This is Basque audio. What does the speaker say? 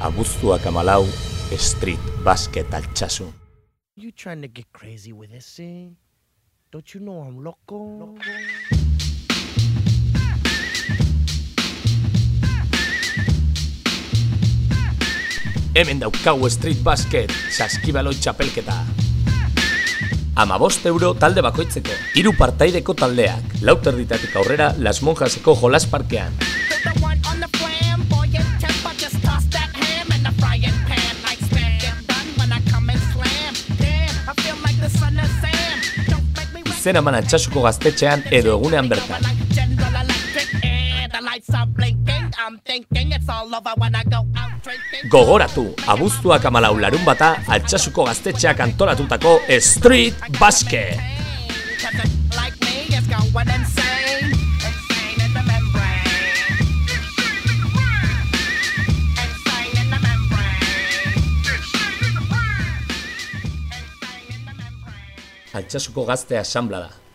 abuztuak amalau, street basket altxasu. You trying to get crazy with this, eh? Don't you know I'm loco? loco? Hemen daukagu street basket, saskibaloi txapelketa. Ama euro talde bakoitzeko, hiru partaideko taldeak, lauter ditatik aurrera Las Monjaseko jolas parkean. Izen eman altxasuko gaztetxean edo egunean bertan. Gogoratu, abuztuak amalau larun bata altxasuko gaztetxeak antolatutako street basket. Insane in the membrane. Altxasuko gazte asamblada.